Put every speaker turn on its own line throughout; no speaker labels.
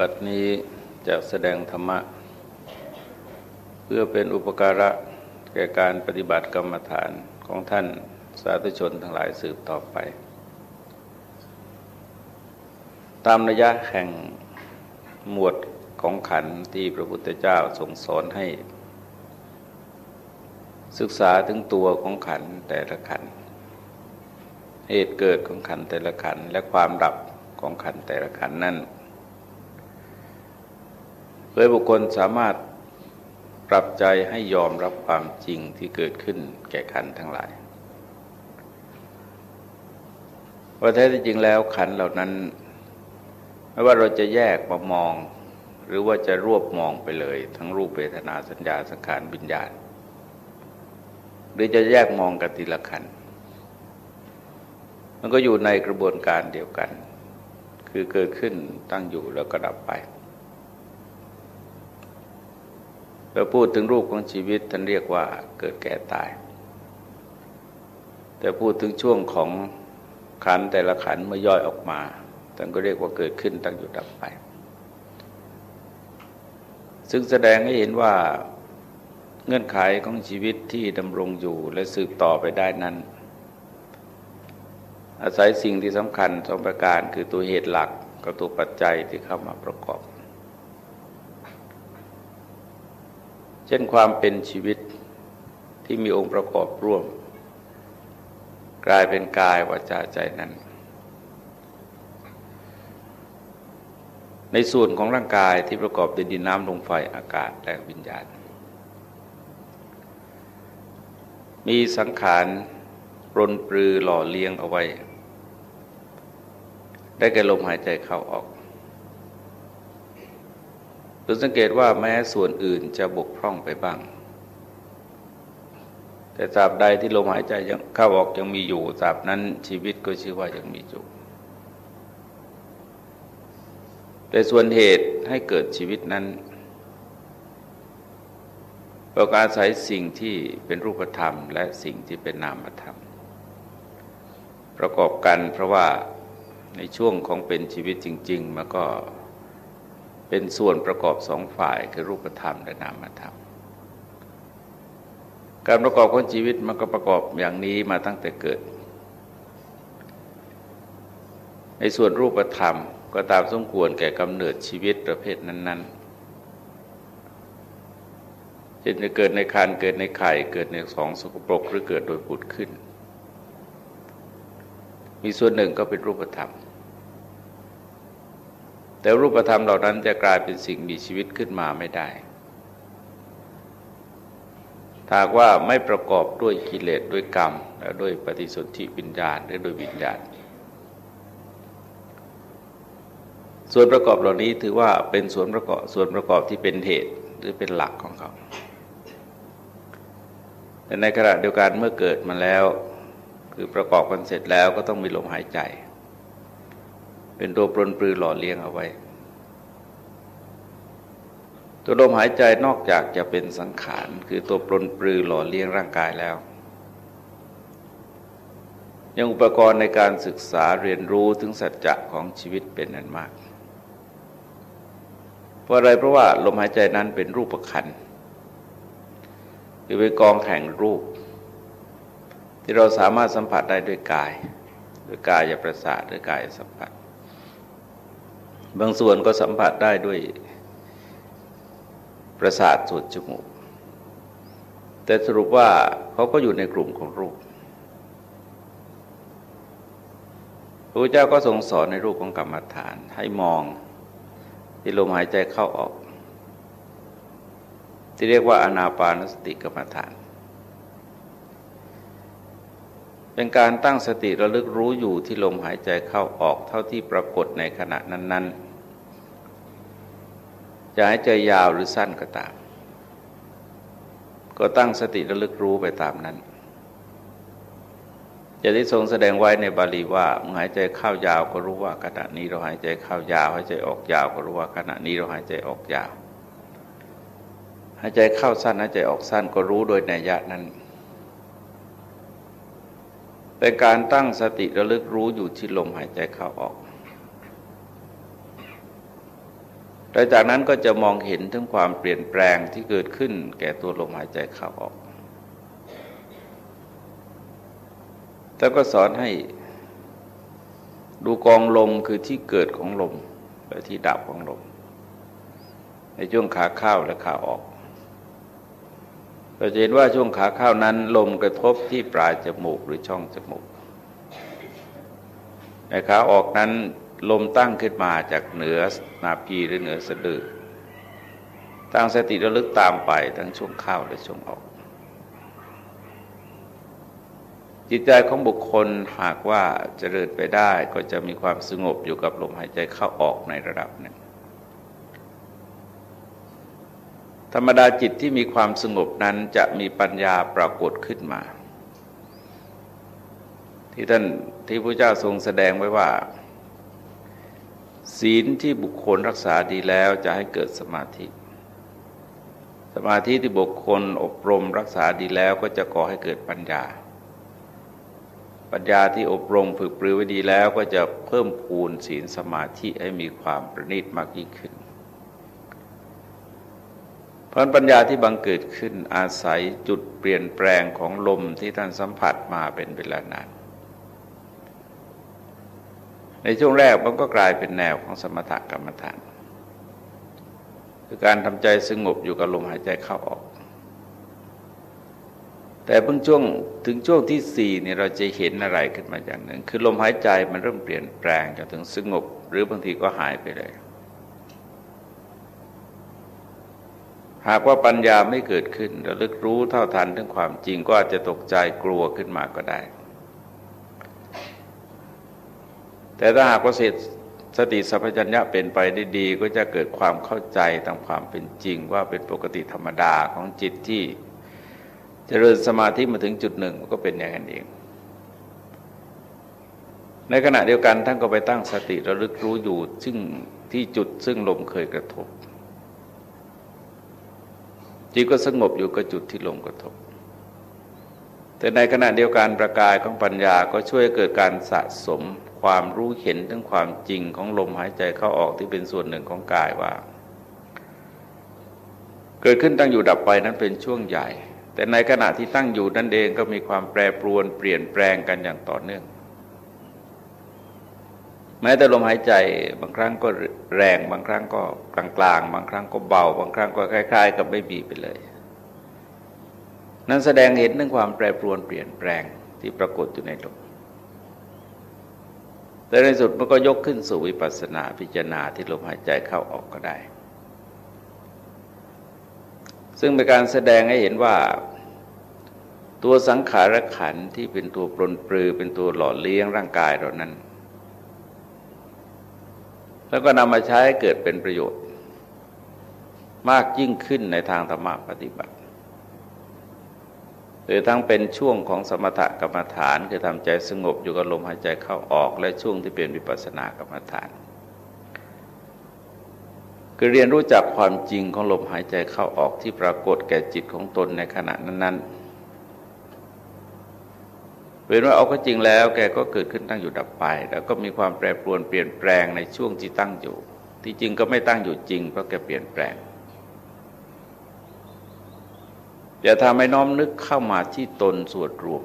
บัดนี้จะแสดงธรรมะ เพื่อเป็นอุปการะแก่การปฏิบัติกรรมฐานของท่านสาธุชนทั้งหลายสืบต่อไป ตามระยะแห่งหมวดของขันที่พระพุทธเจ้าทรงสอนให้ ศึกษาถึงตัวของขันแต่ละขัน เหตุเกิดของขันแต่ละขันและความดับของขันแต่ละขันนั้น เพื่อบุคคลสามารถปรับใจให้ยอมรับความจริงที่เกิดขึ้นแก่ขันทั้งหลายว่าแท้จริงแล้วขันเหล่านั้น ไม่ว่าเราจะแยกมามอง หรือว่าจะรวบมองไปเลย ทั้งรูปเวทนาสัญญาสังขารวิญญาณ หรือจะแยกมองกันทีละขัน มันก็อยู่ในกระบวนการเดียวกัน คือเกิดขึ้นตั้งอยู่แล้วก็ดับไป เราพูดถึงรูปของชีวิตท่านเรียกว่าเกิดแก่ตาย แต่พูดถึงช่วงของขันแต่ละขันเมื่อย่อยออกมาท่านก็เรียกว่าเกิดขึ้นตั้งอยู่ดับไป ซึ่งแสดงให้เห็นว่าเงื่อนไขของชีวิตที่ดำรงอยู่และสืบต่อไปได้นั้น อาศัยสิ่งที่สำคัญสองประการคือตัวเหตุหลักกับตัวปัจจัยที่เข้ามาประกอบ เช่นความเป็นชีวิตที่มีองค์ประกอบร่วม กลายเป็นกายวาจาใจนั้น ในส่วนของร่างกายที่ประกอบด้วยดินน้ำลมไฟอากาศและวิญญาณ มีสังขารรนปรือหล่อเลี้ยงเอาไว้ ได้แก่ลมหายใจเข้าออก ดยสังเกตว่าแม้ส่วนอื่นจะบกพร่องไปบ้าง แต่ตราบใดที่ลมหายใจยังเข้าออกยังมีอยู่ตราบนั้นชีวิตก็ชื่อว่ายังมีอยู่แต่ส่วนเหตุให้เกิดชีวิตนั้นประการอาศัยสิ่งที่เป็นรูปธรรม และสิ่งที่เป็นนามธรรม ประกอบกันเพราะว่าในช่วงของเป็นชีวิตจริง ๆ มันก็ เป็นส่วนประกอบสองฝ่ายคือรูปธรรมและนามธรรม การประกอบของชีวิตมันก็ประกอบอย่างนี้มาตั้งแต่เกิด ในส่วนรูปธรรมก็ตามสมควรแก่กำเนิดชีวิตประเภทนั้น ๆเช่นจะเกิดในคานเกิดในไข่เกิดในสองสกปรกหรือเกิดโดยปุดขึ้น มีส่วนหนึ่งก็เป็นรูปธรรม แต่รูปธรรมเหล่านั้นจะกลายเป็นสิ่งมีชีวิตขึ้นมาไม่ได้ถ้าว่าไม่ประกอบด้วยกิเลสด้วยกรรมและด้วยปฏิสนธิวิญญาณหรือโดยวิญญาณ ส่วนประกอบเหล่านี้ถือว่าเป็นส่วนประกอบส่วนประกอบที่เป็นเหตุหรือเป็นหลักของเขาแต่ในขณะเดียวกันเมื่อเกิดมาแล้ว คือประกอบกันเสร็จแล้วก็ต้องมีลมหายใจ เป็นตัวปลนปลือหล่อเลี้ยงเอาไว้ ตัวลมหายใจนอกจากจะเป็นสังขาร คือตัวปลนปลือหล่อเลี้ยงร่างกายแล้ว ยังอุปกรณ์ในการศึกษาเรียนรู้ถึงสัจจะของชีวิตเป็นนันมาก เพราะอะไรเพราะว่าลมหายใจนั้นเป็นรูปประคันคือเป็นกองแห่งรูป ที่เราสามารถสัมผัสได้ด้วยกาย ด้วยกายประสาทด้วยกายสัมผัส บางส่วนก็สัมผัสได้ด้วยประสาทส่วนจมูก แต่สรุปว่าเขาก็อยู่ในกลุ่มของรูปพระเจ้าก็ทรงสอนในรูปของกรรมฐาน ให้มองที่ลมหายใจเข้าออก ที่เรียกว่าอนาปานสติกรรมฐาน เป็นการตั้งสติระลึกรู้อยู่ที่ลมหายใจเข้าออกเท่าที่ปรากฏในขณะนั้น ๆ จะหายใจยาวหรือสั้นก็ตาม ก็ตั้งสติระลึกรู้ไปตามนั้นจะได้ทรงแสดงไว้ในบาลีว่าเมื่อหายใจเข้ายาวก็รู้ว่าขณะนี้เราหายใจเข้ายาวหายใจออกยาวก็รู้ว่าขณะนี้เราหายใจออกยาว หายใจเข้าสั้นหายใจออกสั้นก็รู้โดยนัยยะนั้นเป็นการตั้งสติระลึกรู้อยู่ที่ลมหายใจเข้าออก หลังจากนั้นก็จะมองเห็นถึงความเปลี่ยนแปลงที่เกิดขึ้น แก่ตัวลมหายใจเข้าออก แล้วก็สอนให้ดูกองลมคือที่เกิดของลมและที่ดับของลม ในช่วงขาเข้าและขาออกเราจะเห็นว่าช่วงขาเข้านั้น ลมกระทบที่ปลายจมูกหรือช่องจมูกในขาออกนั้น ลมตั้งขึ้นมาจากเหนือนาพีหรือเหนือสะดือ ตั้งสติระลึกตามไปทั้งช่วงเข้าและช่วงออก จิตใจของบุคคลหากว่าเจริญไปได้ก็จะมีความสงบอยู่กับลมหายใจเข้าออกในระดับหนึ่งธรรมดาจิตที่มีความสงบนั้นจะมีปัญญาปรากฏขึ้นมา ที่ท่านที่พระเจ้าทรงแสดงไว้ว่า ศีลที่บุคคลรักษาดีแล้วจะให้เกิดสมาธิ สมาธิที่บุคคลอบรมรักษาดีแล้วก็จะก่อให้เกิดปัญญา ปัญญาที่อบรมฝึกปรือไว้ดีแล้วก็จะเพิ่มพูนศีลสมาธิให้มีความประณีตมากยิ่งขึ้น เพราะปัญญาที่บังเกิดขึ้นอาศัยจุดเปลี่ยนแปลงของลมที่ท่านสัมผัสมาเป็นเวลานาน ในช่วงแรกมันก็กลายเป็นแนวของสมถกรรมฐาน คือการทำใจสงบอยู่กับลมหายใจเข้าออก แต่เพิ่งช่วงถึงช่วงที่สี่เนี่ยเราจะเห็นอะไรขึ้นมาอย่างหนึ่ง คือลมหายใจมันเริ่มเปลี่ยนแปลงจนถึงสงบ หรือบางทีก็หายไปเลย หากว่าปัญญาไม่เกิดขึ้นเระลึกรู้เท่าทันถึงความจริงก็อาจจะตกใจกลัวขึ้นมาก็ได้ แต่ถ้าหากว่าสติสัพพัญญะเป็นไปได้ดีก็จะเกิดความเข้าใจตามความเป็นจริงว่าเป็นปกติธรรมดาของจิตที่จเจริญสมาธิมาถึงจุดหนึ่งมันก็เป็นอย่างนั้นเอง ในขณะเดียวกันท่านก็ไปตั้งสติระลึกรู้อยู่ซึ่งที่จุดซึ่งลมเคยกระทบ จิตก็สงบอยู่กับจุดที่ลมกระทบ แต่ในขณะเดียวกันประกายของปัญญาก็ช่วยเกิดการสะสม ความรู้เห็นถึงความจริงของลมหายใจเข้าออกที่เป็นส่วนหนึ่งของกายว่า เกิดขึ้นตั้งอยู่ดับไปนั้นเป็นช่วงใหญ่ แต่ในขณะที่ตั้งอยู่นั่นเองก็มีความแปรปรวนเปลี่ยนแปลงกันอย่างต่อเนื่อง แม้แต่ลมหายใจบางครั้งก็แรงบางครั้งก็กลางๆ บางครั้งก็เบา บางครั้งก็คล้าย ๆ กับไม่มีไปเลย นั้นแสดงเห็นถึงความแปรปรวนเปลี่ยนแปลงที่ปรากฏอยู่ในลม แต่ในสุดมันก็ยกขึ้นสู่วิปัสสนาพิจารณาที่ลมหายใจเข้าออกก็ได้ ซึ่งเป็นการแสดงให้เห็นว่า ตัวสังขารขันที่เป็นตัวปลนปลือเป็นตัวหล่อเลี้ยงร่างกายเรานั้น แล้วก็นำมาใช้ให้เกิดเป็นประโยชน์ มากยิ่งขึ้นในทางธรรมปฏิบัติ หรือทั้งเป็นช่วงของสมถกรรมฐานคือทำใจสงบอยู่กับลมหายใจเข้าออก และช่วงที่เป็นวิปัสสนากรรมฐาน คือเรียนรู้จักความจริงของลมหายใจเข้าออกที่ปรากฏแก่จิตของตนในขณะนั้นๆเป็นว่าเอาก็จริงแล้วแกก็เกิดขึ้นตั้งอยู่ดับไป แล้วก็มีความแปรปรวนเปลี่ยนแปลงในช่วงที่ตั้งอยู่ ที่จริงก็ไม่ตั้งอยู่จริงเพราะแกเปลี่ยนแปลง อย่าทำให้น้อมนึกเข้ามาที่ตนส่วนรวม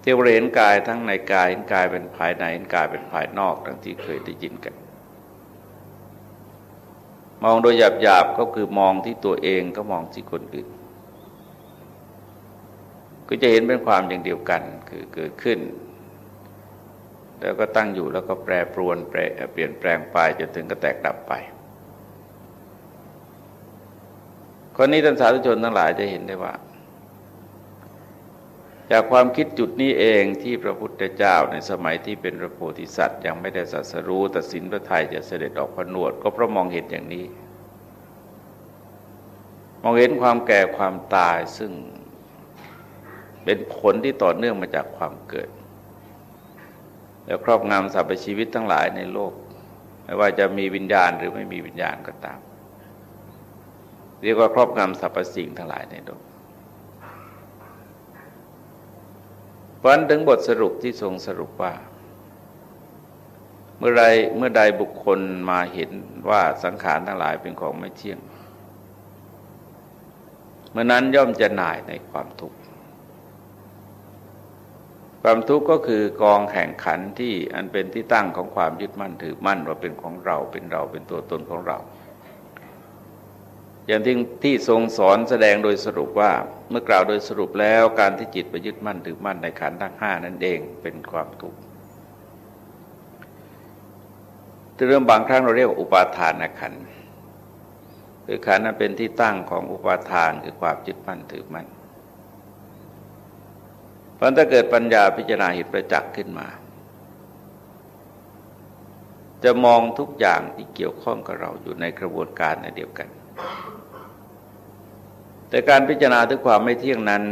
เทวเห็นกายทั้งในกายเห็นกายเป็นภายในเห็นกายเป็นภายนอกดังที่เคยได้ยินกัน มองโดยหยาบๆก็คือมองที่ตัวเองก็มองที่คนอื่น ก็จะเห็นเป็นความอย่างเดียวกันคือเกิดขึ้น แล้วก็ตั้งอยู่แล้วก็แปรปรวนเปลี่ยนแปลงไปจนถึงก็แตกดับไป คนนี้ท่านสาธุชนทั้งหลายจะเห็นได้ว่า จากความคิดจุดนี้เองที่พระพุทธเจ้าในสมัยที่เป็นพระโพธิสัตว์ยังไม่ได้สัสรู้ตัดสินพระไทยจะเสด็จออกพนวด ก็เพราะมองเห็นอย่างนี้ มองเห็นความแก่ความตายซึ่งเป็นผลที่ต่อเนื่องมาจากความเกิด แล้วครอบงำสรรพชีวิตทั้งหลายในโลก ไม่ว่าจะมีวิญญาณหรือไม่มีวิญญาณก็ตาม เรียกว่าครอบงำสรรพสิ่งทั้งหลายในโลกเพราะนั้นถึงบทสรุปที่ทรงสรุปว่า เมื่อไรเมื่อใดบุคคลมาเห็นว่าสังขารทั้งหลายเป็นของไม่เที่ยง เมื่อนั้นย่อมจะหน่ายในความทุกข์ ความทุกข์ก็คือกองแข่งขันที่อันเป็นที่ตั้งของความยึดมั่นถือมั่นว่าเป็นของเราเป็นเราเป็นตัวตนของเรา อย่างที่ที่ทรงสอนแสดงโดยสรุปว่าเมื่อกล่าวโดยสรุปแล้วการที่จิตไปยึดมั่นถือมั่นในขันธ์ทั้งห้านั่นเองเป็นความทุกข์เรื่องบางครั้งเราเรียกว่าอุปาทานขันธ์คือขันธ์นั้นเป็นที่ตั้งของอุปาทานคือความยึดมั่นถือมั่นเพราะถ้าเกิดปัญญาพิจารณาเหตุประจักษ์ขึ้นมา จะมองทุกอย่างที่เกี่ยวข้องกับเราอยู่ในกระบวนการในเดียวกัน แต่การพิจารณาถึงความไม่เที่ยงนั้น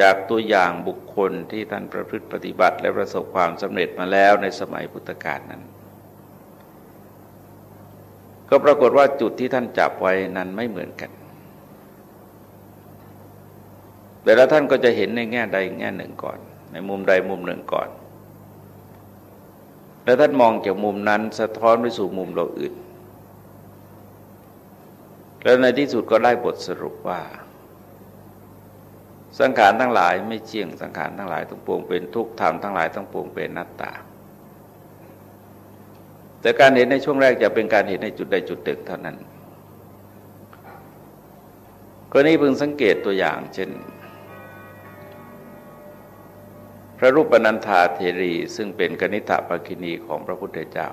จากตัวอย่างบุคคลที่ท่านประพฤติปฏิบัติ และประสบความสำเร็จมาแล้วในสมัยพุทธกาลนั้น ก็ปรากฏว่าจุดที่ท่านจับไว้นั้นไม่เหมือนกัน แต่ละท่านก็จะเห็นในแง่ใดแง่หนึ่งก่อน ในมุมใดมุมหนึ่งก่อน แล้วท่านมองจากมุมนั้นสะท้อนไปสู่มุมเราอื่น แล้วในที่สุดก็ได้บทสรุปว่า สังขารทั้งหลายไม่เที่ยงสังขารทั้งหลายทั้งปวงเป็นทุกข์ธรรมทั้งหลายทั้งปวงเป็นนัตตา แต่การเห็นในช่วงแรกจะเป็นการเห็นในจุดใดจุดหนึ่งเท่านั้นก็นี้พึงสังเกตตัวอย่างเช่น พระรูปนันธาเทรีซึ่งเป็นกนิษฐปกินีของพระพุทธเจ้า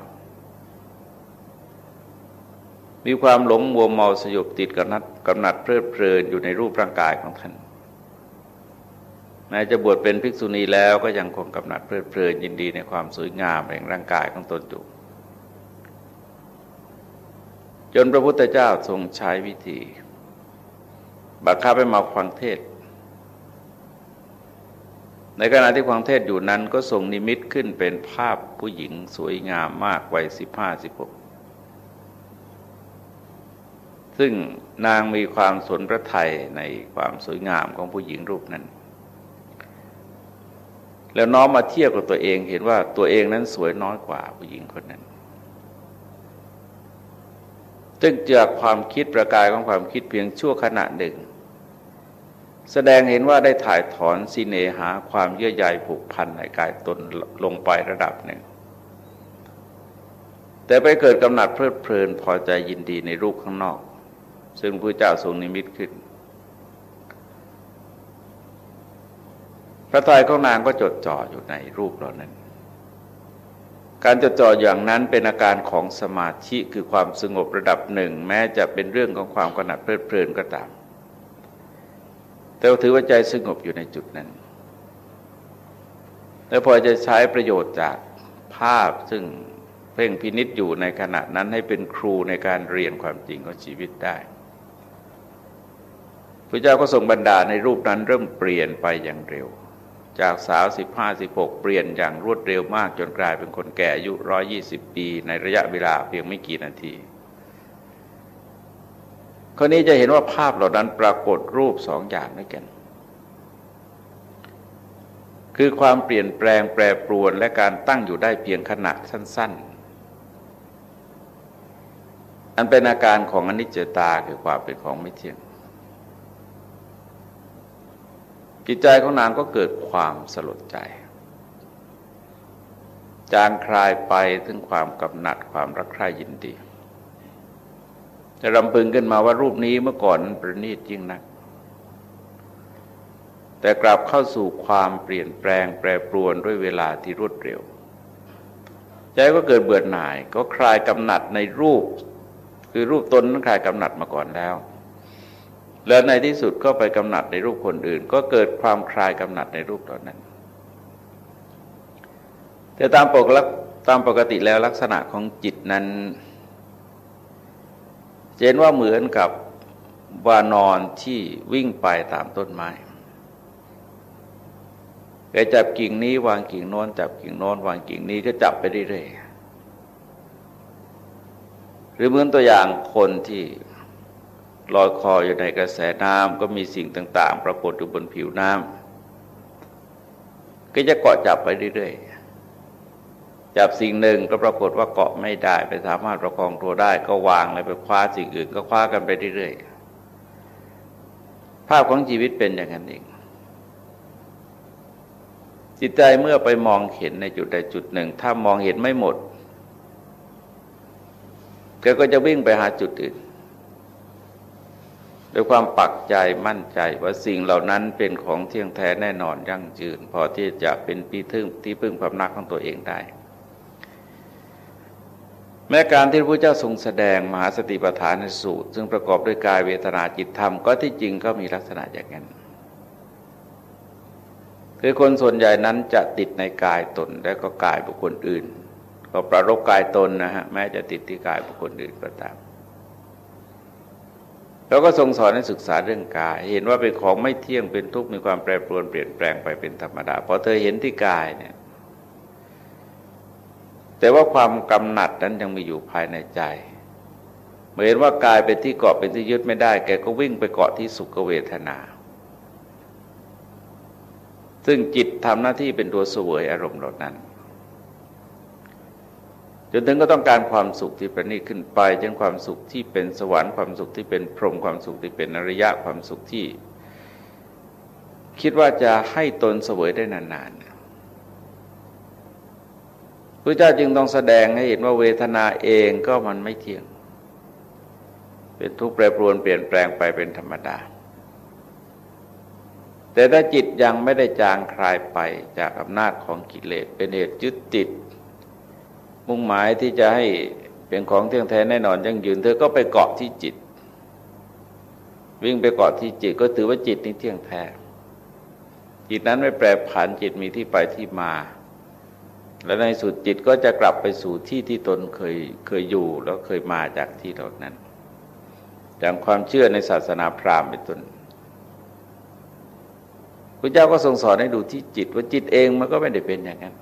มีความหลงมัวเมาสยบติดกำนัดกำหนัดเพลิดเพลินอยู่ในรูปร่างกายของท่าน แม้จะบวชเป็นภิกษุณีแล้วก็ยังคงกำหนัดเพลิดเพลินยินดีในความสวยงามแห่งร่างกายของตนอยู่จนพระพุทธเจ้าทรงใช้วิธี บังคับให้มาฟังเทศ ในขณะที่ฟังเทศอยู่นั้นก็ทรงนิมิตขึ้นเป็นภาพผู้หญิงสวยงามมากวัยสิบห้าสิบหกซึ่งนางมีความสนพระไทยในความสวยงามของผู้หญิงรูปนั้น แล้วน้อมมาเทียบกับตัวเองเห็นว่าตัวเองนั้นสวยน้อยกว่าผู้หญิงคนนั้นซึ่งจากความคิดประกายของความคิดเพียงชั่วขณะหนึ่ง แสดงเห็นว่าได้ถ่ายถอนสิเนหาความเยื่อใยผูกพันในกายตนลงไประดับหนึ่ง แต่ไปเกิดกำหนัดเพลิดเพลินพอใจยินดีในรูปข้างนอก ซึ่งพระเจ้าทรงนิมิตขึ้น พระทัยของนางก็จดจ่ออยู่ในรูปเหล่านั้น การจดจ่ออย่างนั้นเป็นอาการของสมาธิคือความสงบระดับหนึ่ง แม้จะเป็นเรื่องของความกหนัดเพลิดเพลินก็ตาม แต่ถือว่าใจสงบอยู่ในจุดนั้น แล้วพอจะใช้ประโยชน์จากภาพซึ่งเพ่งพินิษอยู่ในขณะนั้นให้เป็นครูในการเรียนความจริงของชีวิตได้พระเจ้าก็ทรงบรรดาในรูปนั้นเริ่มเปลี่ยนไปอย่างเร็ว จากสาวสิบห้าสิบหกเปลี่ยนอย่างรวดเร็วมากจนกลายเป็นคนแก่อายุร้อยี่สิบปี ในระยะเวลาเพียงไม่กี่นาทีคนนี้จะเห็นว่าภาพเหล่านั้นปรากฏรูปสองอย่างด้วยกัน คือความเปลี่ยนแปลงแปรปรวนและการตั้งอยู่ได้เพียงขณะสั้น ๆ อันเป็นอาการของอนิจจตาคือความเป็นของไม่เที่ยง จิตใจของนางก็เกิดความสลดใจ จางคลายไปถึงความกำหนัดความรักใคร่ยินดีจะรำพึงขึ้นมาว่ารูปนี้เมื่อก่อนประณีตยิ่งนัก แต่กลับเข้าสู่ความเปลี่ยนแปลงแปรปรวนด้วยเวลาที่รวดเร็ว ใจก็เกิดเบื่อหน่ายก็คลายกำหนัดในรูป คือรูปตนนั้นคลายกำหนัดมาก่อนแล้ว แล้วในที่สุดก็ไปกำหนัดในรูปคนอื่น ก็เกิดความคลายกำหนัดในรูปตอนนั้น แต่ตามปกตามปกติแล้วลักษณะของจิตนั้นเห็นว่าเหมือนกับวานอนที่วิ่งไปตามต้นไม้แกจับกิ่งนี้วางกิ่งโน้น จับกิ่งโน้น วางกิ่งนี้ก็จับไปเรื่อยๆหรือเหมือนตัวอย่างคนที่ ลอยคออยู่ในกระแสน้ำก็มีสิ่งต่าง ๆ ปรากฏอยู่บนผิวน้ำก็จะเกาะจับไปเรื่อยๆ จับสิ่งหนึ่งก็ปรากฏว่าเกาะไม่ได้ไปสามารถประคองตัวได้ก็วางเลยไปคว้าสิ่งอื่นก็คว้ากันไปเรื่อยๆ ภาพของชีวิตเป็นอย่างนั้นเองจิตใจเมื่อไปมองเห็นในจุดใดจุดหนึ่ง ถ้ามองเห็นไม่หมดแกก็จะวิ่งไปหาจุดอื่น ด้วยความปักใจมั่นใจว่าสิ่งเหล่านั้นเป็นของเที่ยงแท้แน่นอนยั่งยืน พอที่จะเป็นปีทึ่งที่พึ่งพำนักของตัวเองได้ แม้การที่พระเจ้าทรงแสดงมหาสติปัฏฐานในสูตร ซึ่งประกอบด้วยกายเวทนาจิตธรรมก็ที่จริงก็มีลักษณะอย่างนั้นคือคนส่วนใหญ่นั้นจะติดในกายตนและก็กายบุคคลอื่น ก็ประรบกายตนนะฮะแม้จะติดที่กายบุคคลอื่นก็ตาม เราก็ทรงสอนให้ศึกษาเรื่องกาย เห็นว่าเป็นของไม่เที่ยงเป็นทุกข์มีความแปรปรวนเปลี่ยนแปลงไปเป็นธรรมดาพอเธอเห็นที่กายเนี่ย แต่ว่าความกำหนัดนั้นยังมีอยู่ภายในใจเมื่อเห็นว่ากายเป็นที่เกาะเป็นที่ยึดไม่ได้ แกก็วิ่งไปเกาะที่สุขเวทนา ซึ่งจิตทำหน้าที่เป็นตัวเสวยอารมณ์เหล่านั้น จนถึงก็ต้องการความสุขที่ประณีตขึ้นไปจนความสุขที่เป็นสวรรค์ความสุขที่เป็นพรหมความสุขที่เป็นอริยะความสุขที่ คิดว่าจะให้ตนเสวยได้นานๆพระเจ้าจึงต้องแสดงให้เห็นว่าเวทนาเองก็มันไม่เที่ยง เป็นทุกข์แปรปรวนเปลี่ยนแปลงไปเป็นธรรมดา แต่ถ้าจิตยังไม่ได้จางคลายไปจากอำนาจของกิเลสเป็นเหตุยึดติด มุ่งหมายที่จะให้เป็นของเที่ยงแท้แน่นอนยั่งยืน เธอก็ไปเกาะที่จิต วิ่งไปเกาะที่จิตก็ถือว่าจิตนี้เที่ยงแท้จิตนั้นไม่แปรผันจิตมีที่ไปที่มา และในสุดจิตก็จะกลับไปสู่ที่ที่ตนเคยเคยอยู่แล้วเคยมาจากที่เหล่านั้นจากความเชื่อในศาสนาพราหมณ์เป็นต้นพระเจ้าก็ทรงสอนให้ดูที่จิตว่าจิตเองมันก็ไม่ได้เป็นอย่างนั้น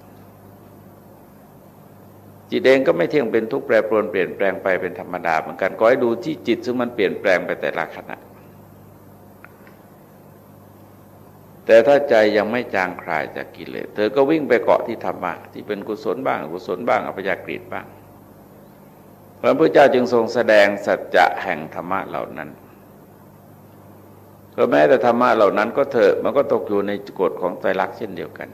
จิตเองก็ไม่เที่ยงเป็นทุกแปรปรวนเปลี่ยนแปลงไปเป็นธรรมดาเหมือนกันก็ให้ดูที่จิตซึ่งมันเปลี่ยนแปลงไปแต่ละขณะ แต่ถ้าใจยังไม่จางคลายจากกิเลสเธอก็วิ่งไปเกาะที่ธรรมะที่เป็นกุศลบ้างกุศลบ้างอัปยากฤิบ้างพระพุทธเจ้าจึงทรงแสดงสัจจะแห่งธรรมะเหล่านั้นก็แม้แต่ธรรมะเหล่านั้นก็เถอะมันก็ตกอยู่ในกฎของไตรลักษณ์เช่นเดียวกัน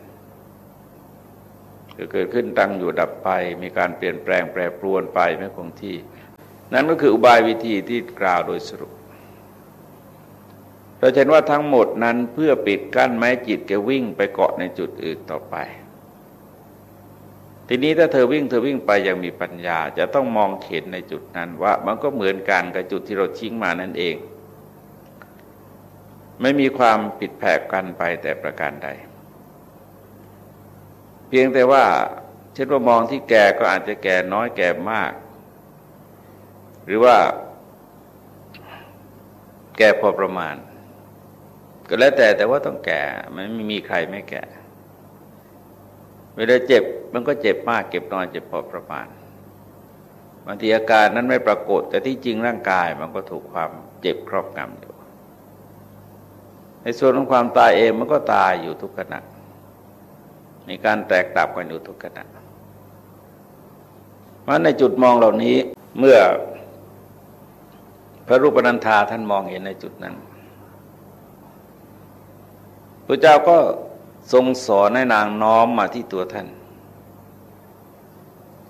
คือเกิดขึ้นตั้งอยู่ดับไป มีการเปลี่ยนแปลงแปรปรวนไปไม่คงที่ นั่นก็คืออุบายวิธีที่กล่าวโดยสรุป เราเห็นว่าทั้งหมดนั้นเพื่อปิดกั้นแม้จิตแกวิ่งไปเกาะในจุดอื่นต่อไป ทีนี้ถ้าเธอวิ่งเธอวิ่งไปย่างมีปัญญา จะต้องมองเห็นในจุดนั้นว่ามันก็เหมือนกันกับจุดที่เราทิ้งมานั่นเอง ไม่มีความผิดแผกกันไปแต่ประการใด เพียงแต่ว่าเช่นว่ามองที่แก่ก็อาจจะแก่น้อยแก่มาก หรือว่า แก่พอประมาณ ก็แล้วแต่แต่ว่าต้องแก่มันไม่มีใครไม่แก่ เวลาเจ็บมันก็เจ็บมากเก็บนอยเจ็บพอประมาณบางทีอาการนั้นไม่ปรากฏ แต่ที่จริงร่างกายมันก็ถูกความเจ็บครอบงำอยู่ในส่วนของความตายเองมันก็ตายอยู่ทุกขณะ มีการแตกดับกันอยู่ทุกขณะเพราะในจุดมองเหล่านี้เมื่อพระรูปนันธาท่านมองเห็นในจุดนั้นพระเจ้าก็ทรงสอนให้นางน้อมมาที่ตัวท่าน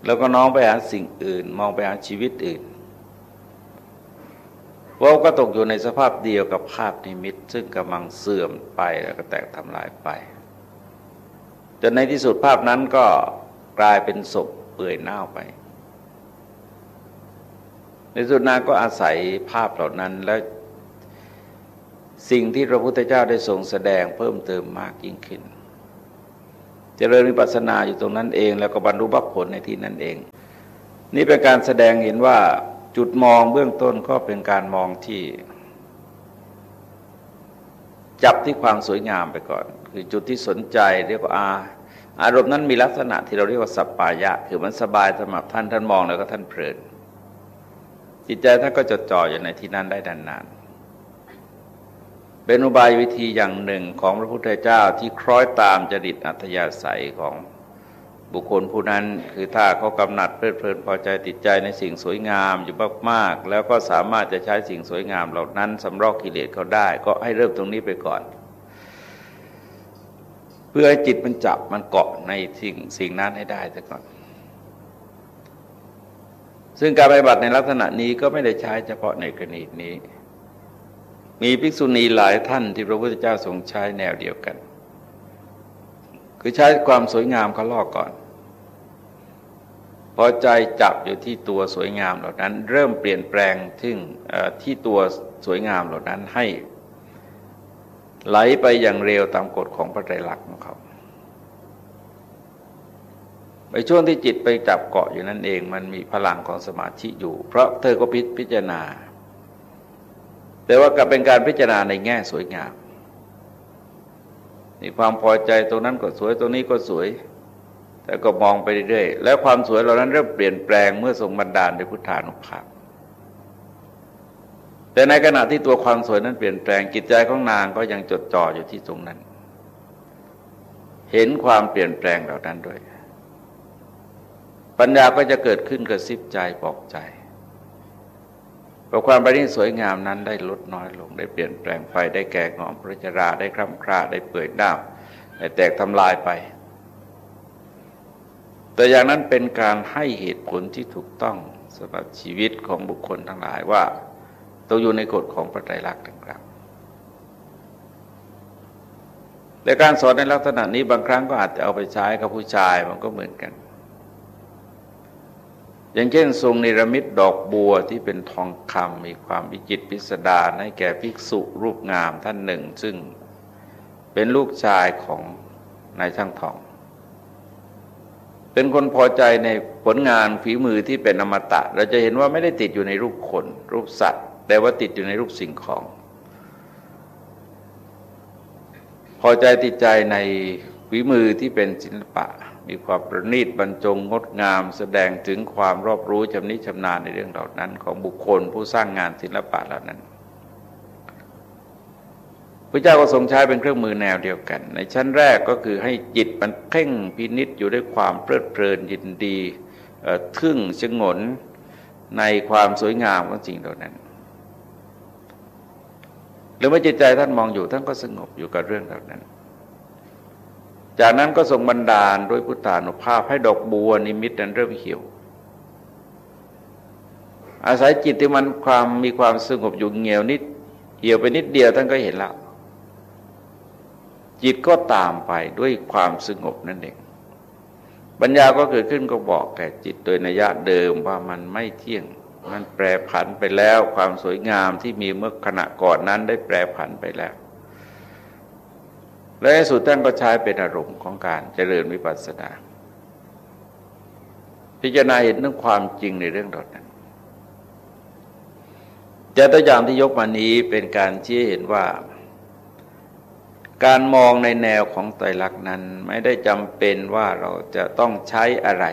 แล้วก็น้อมไปหาสิ่งอื่น มองไปหาชีวิตอื่นว่าก็ตกอยู่ในสภาพเดียวกับภาพนิมิต ซึ่งกำลังเสื่อมไปแล้วก็แตกทำลายไป จนในที่สุดภาพนั้นก็กลายเป็นศพเปื่อยเน่าไป ในสุดนางก็อาศัยภาพเหล่านั้นแล้วสิ่งที่พระพุทธเจ้าได้ทรงแสดงเพิ่มเติมมากยิ่งขึ้นจเจริญวิปัสสนาอยู่ตรงนั้นเอง แล้วก็บรรลุบัพผลในที่นั้นเอง นี่เป็นการแสดงเห็นว่าจุดมองเบื้องต้นก็เป็นการมองที่ จับที่ความสวยงามไปก่อน คือจุดที่สนใจเรียกว่าอาอารมณ์นั้นมีลักษณะที่เราเรียกว่าสัปปายะ คือมันสบายสำหรับท่านท่านมองแล้วก็ท่านเพลินจิตใจท่านก็จดจ่ออยู่ในที่นั้นได้นานๆเป็นอุบายวิธีอย่างหนึ่งของพระพุทธเจ้าที่คล้อยตามจริตอัธยาศัยของบุคคลผู้นั้นคือถ้าเขากำหนัดเพลิดเพลินพอใจติดใจในสิ่งสวยงามอยู่มากๆ แล้วก็สามารถจะใช้สิ่งสวยงามเหล่านั้นสำรอกกิเลสเขาได้ ก็ให้เริ่มตรงนี้ไปก่อน เพื่อให้จิตมันจับมันเกาะในสิ่งสิ่งนั้นให้ได้แต่ก่อน ซึ่งการปฏิบัติในลักษณะนี้ก็ไม่ได้ใช้เฉพาะในกรณีนี้ มีภิกษุณีหลายท่านที่พระพุทธเจ้าทรงใช้แนวเดียวกัน คือใช้ความสวยงามเขาล่อก่อนพอใจจับอยู่ที่ตัวสวยงามเหล่านั้น เริ่มเปลี่ยนแปลงทึ่งที่ตัวสวยงามเหล่านั้นให้ ไหลไปอย่างเร็วตามกฎของพระไตรลักษณ์ของเขาในช่วงที่จิตไปจับเกาะอยู่นั่นเอง มันมีพลังของสมาธิอยู่ เพราะเธอก็พิพจารณา แต่ว่ากับเป็นการพิจารณาในแง่สวยงามมีความพอใจตรงนั้นก็สวยตรงนี้ก็สวย แต่ก็มองไปเรื่อยๆแล้วความสวยเหล่านั้นเริ่มเปลี่ยนแปลงเมื่อทรงบันดาลโดยพุทธานุภาพ แต่ในขณะที่ตัวความสวยนั้นเปลี่ยนแปลงจิตใจของนางก็ยังจดจ่ออยู่ที่ตรงนั้น เห็นความเปลี่ยนแปลงเหล่านั้นด้วย ปัญญาก็จะเกิดขึ้นกระซิบใจบอกใจเพราะความประณีตสวยงามนั้นได้ลดน้อยลงได้เปลี่ยนแปลงไปได้แก่งอมพระจราได้คร่ำคร่าได้เปื่อยด้ามได้แตกทำลายไป แต่อย่างนั้นเป็นการให้เหตุผลที่ถูกต้องสำหรับชีวิตของบุคคลทั้งหลายว่า ต้องอยู่ในกฎของพระไตรลักษณ์ดังกล่าวแต่การสอนในลักษณะนี้บางครั้งก็อาจจะเอาไปใช้กับผู้ชายมันก็เหมือนกัน อย่างเช่น ทรงนิรมิตดอกบัวที่เป็นทองคำมีความวิจิตพิสดารให้แก่ภิกษุรูปงามท่านหนึ่ง ซึ่งเป็นลูกชายของนายช่างทอง เป็นคนพอใจในผลงานฝีมือที่เป็นอมตะ เราจะเห็นว่าไม่ได้ติดอยู่ในรูปคน รูปสัตว์ แต่ว่าติดอยู่ในรูปสิ่งของ พอใจติดใจในฝีมือที่เป็นศิลปะ มีความประณีตบรรจงงดงาม แสดงถึงความรอบรู้ชำนิชำนาญในเรื่องเหล่านั้น ของบุคคลผู้สร้างงานศิลปะเหล่านั้นพระเจ้าก็ทรงใช้เป็นเครื่องมือแนวเดียวกัน ในชั้นแรกก็คือให้จิตมันเพ่งพินิษอยู่ด้วยความเพลิดเพลินยินดีทึ่งชงนในความสวยงามของสิ่งเหล่านั้น หรือว่าจิตใจท่านมองอยู่ท่านก็สงบอยู่กับเรื่องเหล่านั้น จากนั้นก็ส่งบันดาลด้วยพุทธานุภาพให้ดอกบัวนิมิตนั้นเริ่มเหี่ยว อาศัยจิตที่มันความมีความสงบอยู่เงียวนิดเหี่ยวไปนิดเดียวท่านก็เห็นแล้วจิตก็ตามไปด้วยความสงบนั่นเอง ปัญญาก็เกิดขึ้นก็บอกแก่จิตโดยนัยะเดิมว่ามันไม่เที่ยง มันแปรผันไปแล้ว ความสวยงามที่มีเมื่อขณะก่อนนั้นได้แปรผันไปแล้ว และสุดท่านก็ใช้เป็นอารมณ์ของการเจริญวิปัสสนา พิจารณาเห็นเรื่องความจริงในเรื่องดนั้นจะตัวอย่างที่ยกมานี้เป็นการชี้เห็นว่า การมองในแนวของไตรลักษณ์นั้นไม่ได้จำเป็นว่าเราจะต้องใช้อะไร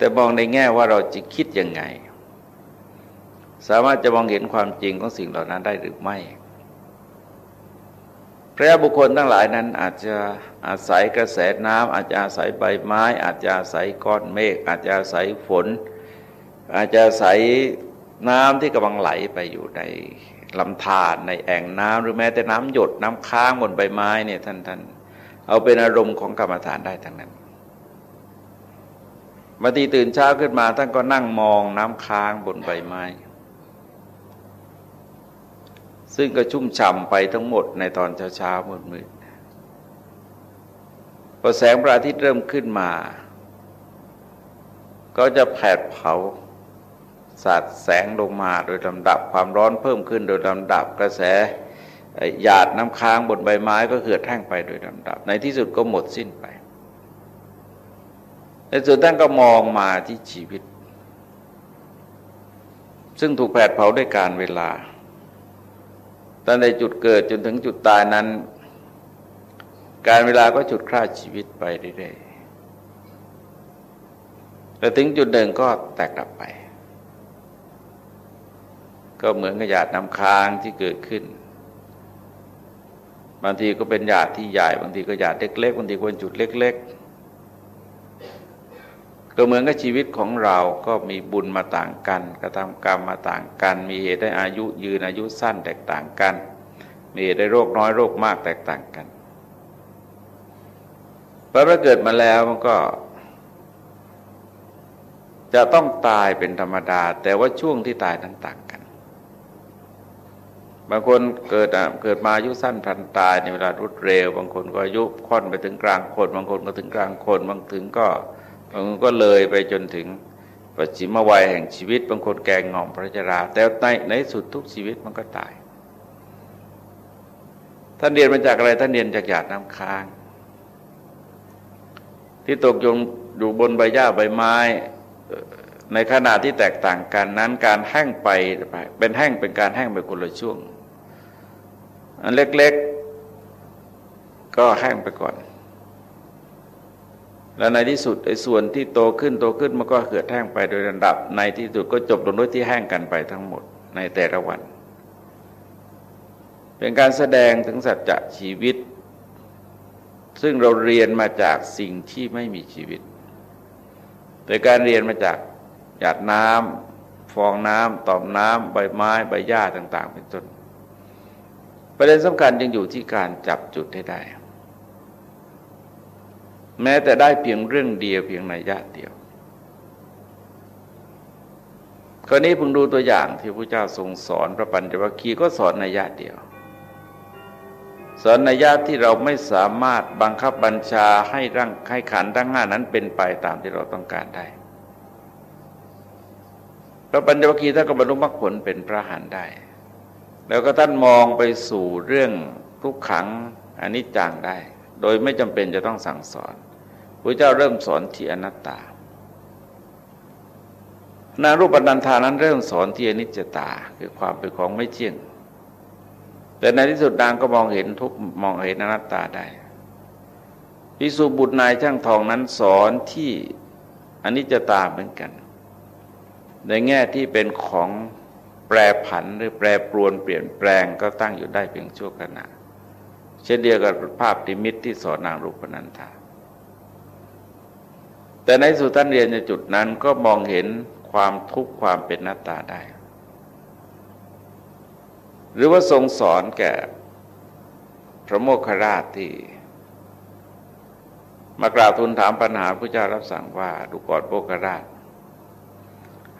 แต่มองในแง่ว่าเราจะคิดยังไง สามารถจะมองเห็นความจริงของสิ่งเหล่านั้นได้หรือไม่ พระบุคคลทั้งหลายนั้นอาจจะอาศัยกระแสน้ำอาจจะอาศัยใบไม้ อาจจะอาศัยก้อนเมฆอาจจะอาศัยฝน อาจจะอาศัยน้ำที่กำลังไหลไปอยู่ในลำธารในแอ่งน้ำหรือแม้แต่น้ำหยดน้ำค้างบนใบไม้เนี่ยท่านท่านเอาเป็นอารมณ์ของกรรมฐานได้ทั้งนั้น บางทีตื่นเช้าขึ้นมาท่านก็นั่งมองน้ำค้างบนใบไม้ ซึ่งก็ชุ่มฉ่ำไปทั้งหมดในตอนเช้าๆมืดๆพอแสงพระอาทิตย์เริ่มขึ้นมา ก็จะแผดเผาสาดแสงลงมาโดยลำดับความร้อนเพิ่มขึ้นโดยลำดับกระแสหยาดน้ำค้างบนใบไม้ก็เหือดแห้งไปโดยลำดับ ในที่สุดก็หมดสิ้นไป ในสุดท่านก็มองมาที่ชีวิต ซึ่งถูกแผดเผาด้วยการเวลาตั้งแต่จุดเกิดจนถึงจุดตายนั้น การเวลาก็จุดคร่าชีวิตไปเรื่อยๆแต่ถึงจุดหนึ่งก็แตกดับไป ก็เหมือนกระยาดน้ำค้างที่เกิดขึ้น บางทีก็เป็นหยาดที่ใหญ่ บางทีก็หยาดเล็กๆบางทีก็เป็นจุดเล็ก ๆ ก็เหมือนกับชีวิตของเราก็มีบุญมาต่างกัน กระทำกรรมมาต่างกัน มีเหตุได้อายุยืนอายุสั้นแตกต่างกัน มีเหตุได้โรคน้อยโรคมากแตกต่างกันพอเราเกิดมาแล้วมันก็ จะต้องตายเป็นธรรมดา แต่ว่าช่วงที่ตายนั้นต่างกันบางคนเกิดเกิดมาอายุสั้นพันตายในเวลารวดเร็ว บางคนก็อายุค่อนไปถึงกลางคน บางคนก็ถึงกลางคน บางถึงก็ บางคนก็เลยไปจนถึงปัจฉิมวัยแห่งชีวิต บางคนแกงงอมพระจรา แต่ในในสุดทุกชีวิตมันก็ตาย ท่านเรียนมาจากอะไรท่านเรียนจากหยาดน้ำค้าง ที่ตกยงอยู่บนใบหญ้าใบไม้ในขณะที่แตกต่างกันนั้นการแห้งไปเป็นแห้งเป็นการแห้งไปคนละช่วง อันเล็กๆ ก็แห้งไปก่อน แล้วในที่สุดไอ้ส่วนที่โตขึ้นโตขึ้นมันก็เกิดแห้งไปโดยระดับ ในที่สุดก็จบลงด้วยที่แห้งกันไปทั้งหมดในแต่ละวัน เป็นการแสดงถึงสัจจะชีวิต ซึ่งเราเรียนมาจากสิ่งที่ไม่มีชีวิตโดยการเรียนมาจากหยาดน้ำฟองน้ำต่อมน้ำใบไม้ใบหญ้าต่าง ๆ เป็นต้น ประเด็นสำคัญยังอยู่ที่การจับจุดให้ได้ แม้แต่ได้เพียงเรื่องเดียวเพียงในญาติเดียวคราวนี้พึงดูตัวอย่างที่พระเจ้าทรงสอนพระปัญจวัคคีย์ก็สอนในญาติเดียว สอนในัยยะที่เราไม่สามารถบังคับบัญชาให้ร่างให้ขันทั้งห้านั้นเป็นไปตามที่เราต้องการได้ พระปัญญวคีท่านก็บรรลุมรรคผลเป็นพระหันได้ แล้วก็ท่านมองไปสู่เรื่องทุกขังอนิจจังได้ โดยไม่จำเป็นจะต้องสั่งสอน พระเจ้าเริ่มสอนที่อนัตตานารูปปัญญานั้นเริ่มสอนที่อนิจจตาคือความเป็นของไม่เที่ยง แต่ในที่สุดนางก็มองเห็นทุกมองเห็นอนัตตาได้พิสุบุตรนายช่างทองนั้นสอนที่อนิจจตาเหมือนกัน ในแง่ที่เป็นของแปรผันหรือแปรปรวนเปลี่ยนแปลงก็ตั้งอยู่ได้เพียงชั่วขณะเช่นเดียวกับภาพติมิตที่สอนนางรูปนันธา แต่ในสุตันเรียนในจุดนั้นก็มองเห็นความทุกข์ความเป็นหน้าตาได้ หรือว่าทรงสอนแก่พระโมคคราชที่มากราบทูลถามปัญหาพระเจ้ารับสั่งว่าดูก่อนโมคคราช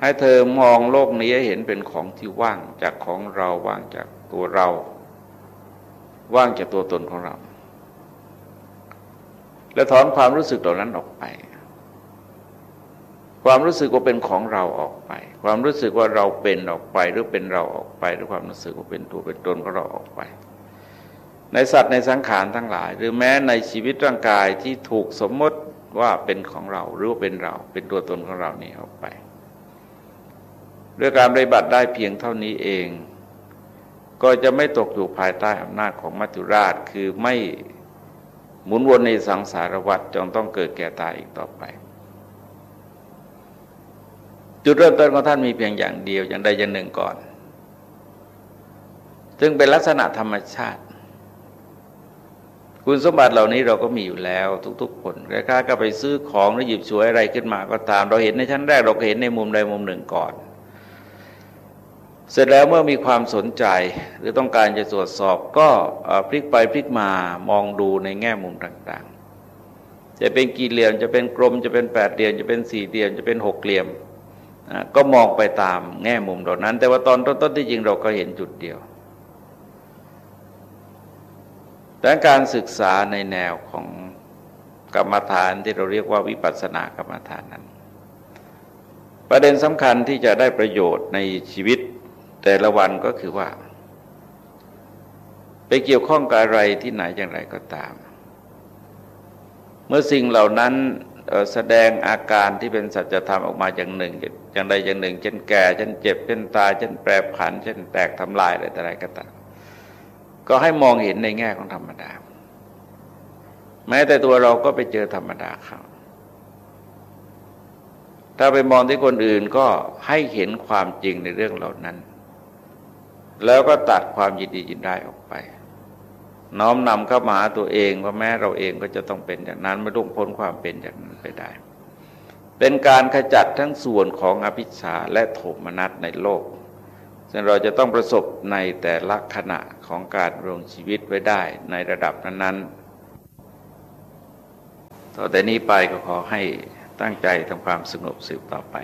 ให้เธอมองโลกนี้เห็นเป็นของที่ว่างจากของเราว่างจากตัวเรา ว่างจากตัวตนของเรา และถอนความรู้สึกเหล่านั้นออกไป ความรู้สึกว่าเป็นของเราออกไป ความรู้สึกว่าเราเป็นออกไปหรือเป็นเราออกไป หรือความรู้สึกว่าเป็นตัวเป็นตนของเราออกไป ในสัตว์ในสังขารทั้งหลาย หรือแม้ในชีวิตร่างกายที่ถูกสมมติว่าเป็นของเราหรือว่าเป็นเรา เป็นตัวตนของเรานี่ออกไปด้วยการปฏิบัติได้เพียงเท่านี้เอง ก็จะไม่ตกอยู่ภายใต้อำนาจของมัจจุราชคือไม่หมุนวนในสังสารวัฏจนต้องเกิดแก่ตายอีกต่อไป จุดเริ่มต้นของท่านมีเพียงอย่างเดียวอย่างใดอย่างหนึ่งก่อน ซึ่งเป็นลักษณะธรรมชาติ คุณสมบัติเหล่านี้เราก็มีอยู่แล้วทุกๆคนคล้ายๆก็ไปซื้อของหรือหยิบฉวยอะไรขึ้นมาก็ตาม เราเห็นในชั้นแรกเราก็เห็นในมุมใดมุมหนึ่งก่อน เสร็จแล้วเมื่อมีความสนใจหรือต้องการจะตรวจสอบก็พลิกไปพลิกมามองดูในแง่มุมต่าง ๆ จะเป็นกี่เหลี่ยมจะเป็นกลมจะเป็นแปดเหลี่ยมจะเป็นสี่เหลี่ยมจะเป็นหกเหลี่ยม ก็มองไปตามแง่มุมเหล่านั้น แต่ว่าตอนต้นๆที่จริงเราก็เห็นจุดเดียว แต่การศึกษาในแนวของกรรมฐานที่เราเรียกว่าวิปัสสนากรรมฐานนั้น ประเด็นสำคัญที่จะได้ประโยชน์ในชีวิตแต่ละวันก็คือว่า ไปเกี่ยวข้องกับอะไรที่ไหนอย่างไรก็ตาม เมื่อสิ่งเหล่านั้นแสดงอาการที่เป็นสัจธรรมออกมาอย่างหนึ่ง อย่างใดอย่างหนึ่ง เช่นแก่ เช่นเจ็บ เช่นตายเช่นแปรผัน เช่นแตกทำลายอะไรแต่อะไรก็ตามก็ให้มองเห็นในแง่ของธรรมดา แม้แต่ตัวเราก็ไปเจอธรรมดาเขาถ้าไปมองที่คนอื่นก็ให้เห็นความจริงในเรื่องเหล่านั้น แล้วก็ตัดความยินดียินได้ออกไป น้อมนำเข้ามาหาตัวเองว่าแม้เราเองก็จะต้องเป็นอย่างนั้นไม่ต้องพ้นความเป็นอย่างนั้นไปได้ เป็นการขจัดทั้งส่วนของอภิชาและโทมนัสในโลก ซึ่งเราจะต้องประสบในแต่ละขณะของการรงชีวิตไว้ได้ในระดับนั้นๆ ต่อแต่นี้ไปก็ขอให้ตั้งใจทำความสงบสืบต่อไป